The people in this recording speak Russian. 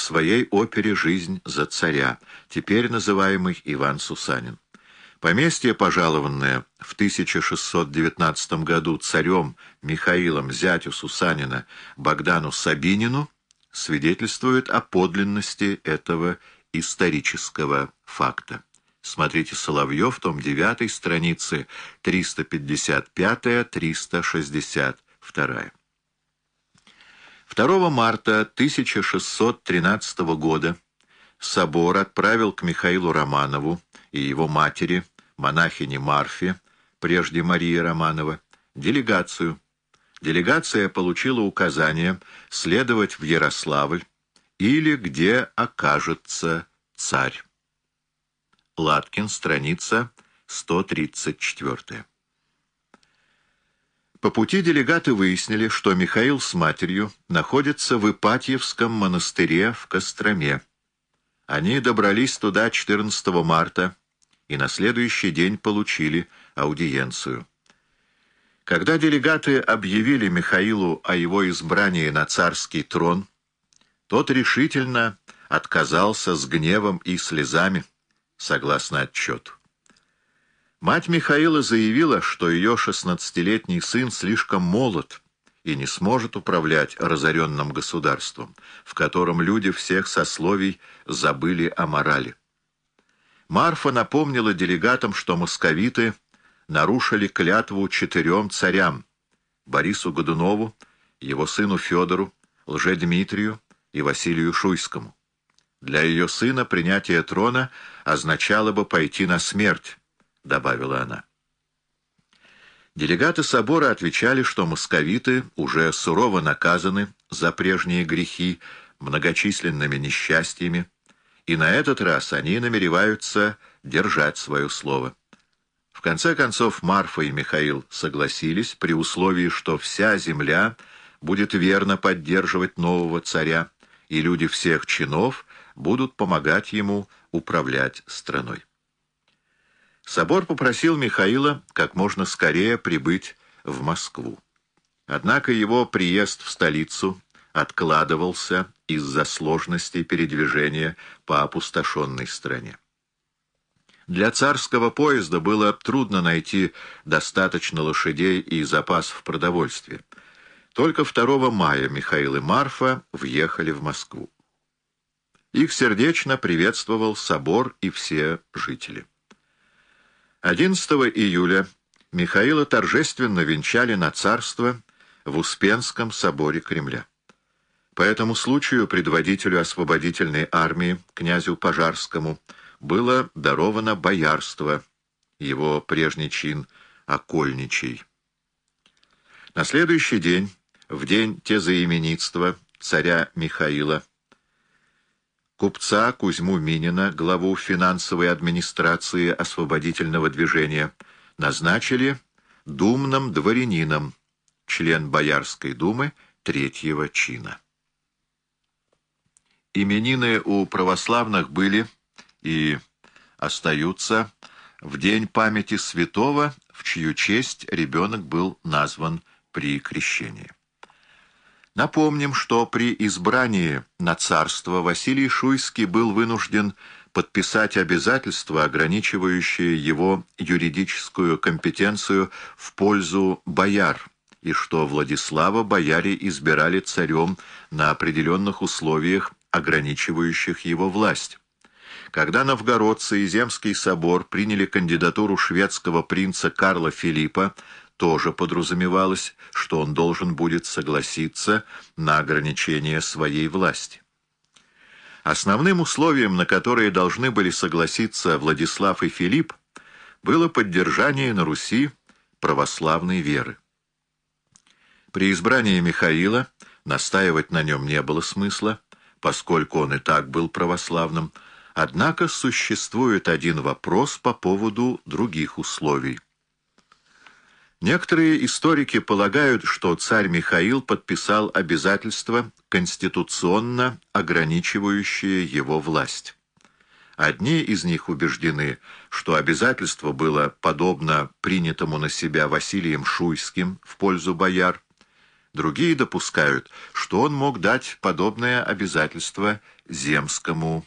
в своей опере «Жизнь за царя», теперь называемый Иван Сусанин. Поместье, пожалованное в 1619 году царем Михаилом зятю Сусанина Богдану Сабинину, свидетельствует о подлинности этого исторического факта. Смотрите Соловьев, том 9, страницы 355-362. 2 марта 1613 года собор отправил к Михаилу Романову и его матери, монахине Марфе, прежде Марии Романова, делегацию. Делегация получила указание следовать в Ярославль или где окажется царь. Латкин, страница 134. По пути делегаты выяснили, что Михаил с матерью находятся в Ипатьевском монастыре в Костроме. Они добрались туда 14 марта и на следующий день получили аудиенцию. Когда делегаты объявили Михаилу о его избрании на царский трон, тот решительно отказался с гневом и слезами, согласно отчету. Мать Михаила заявила, что ее шестнадцатилетний сын слишком молод и не сможет управлять разоренным государством, в котором люди всех сословий забыли о морали. Марфа напомнила делегатам, что московиты нарушили клятву четырем царям — Борису Годунову, его сыну Федору, Лжедмитрию и Василию Шуйскому. Для ее сына принятие трона означало бы пойти на смерть, — добавила она. Делегаты собора отвечали, что московиты уже сурово наказаны за прежние грехи многочисленными несчастьями, и на этот раз они намереваются держать свое слово. В конце концов Марфа и Михаил согласились при условии, что вся земля будет верно поддерживать нового царя, и люди всех чинов будут помогать ему управлять страной. Собор попросил Михаила как можно скорее прибыть в Москву. Однако его приезд в столицу откладывался из-за сложностей передвижения по опустошенной стране. Для царского поезда было трудно найти достаточно лошадей и запасов продовольствия. Только 2 мая Михаил и Марфа въехали в Москву. Их сердечно приветствовал собор и все жители. 11 июля Михаила торжественно венчали на царство в Успенском соборе Кремля. По этому случаю предводителю освободительной армии, князю Пожарскому, было даровано боярство, его прежний чин — окольничий. На следующий день, в день тезаименитства царя Михаила, купца Кузьму Минина, главу финансовой администрации освободительного движения, назначили думным дворянином, член Боярской думы третьего чина. Именины у православных были и остаются в день памяти святого, в чью честь ребенок был назван при крещении. Напомним, что при избрании на царство Василий Шуйский был вынужден подписать обязательства, ограничивающие его юридическую компетенцию в пользу бояр, и что Владислава бояре избирали царем на определенных условиях, ограничивающих его власть. Когда новгородцы и Земский собор приняли кандидатуру шведского принца Карла Филиппа, тоже подразумевалось, что он должен будет согласиться на ограничение своей власти. Основным условием, на которое должны были согласиться Владислав и Филипп, было поддержание на Руси православной веры. При избрании Михаила настаивать на нем не было смысла, поскольку он и так был православным, однако существует один вопрос по поводу других условий. Некоторые историки полагают, что царь Михаил подписал обязательства, конституционно ограничивающие его власть. Одни из них убеждены, что обязательство было подобно принятому на себя Василием Шуйским в пользу бояр, Другие допускают, что он мог дать подобное обязательство земскому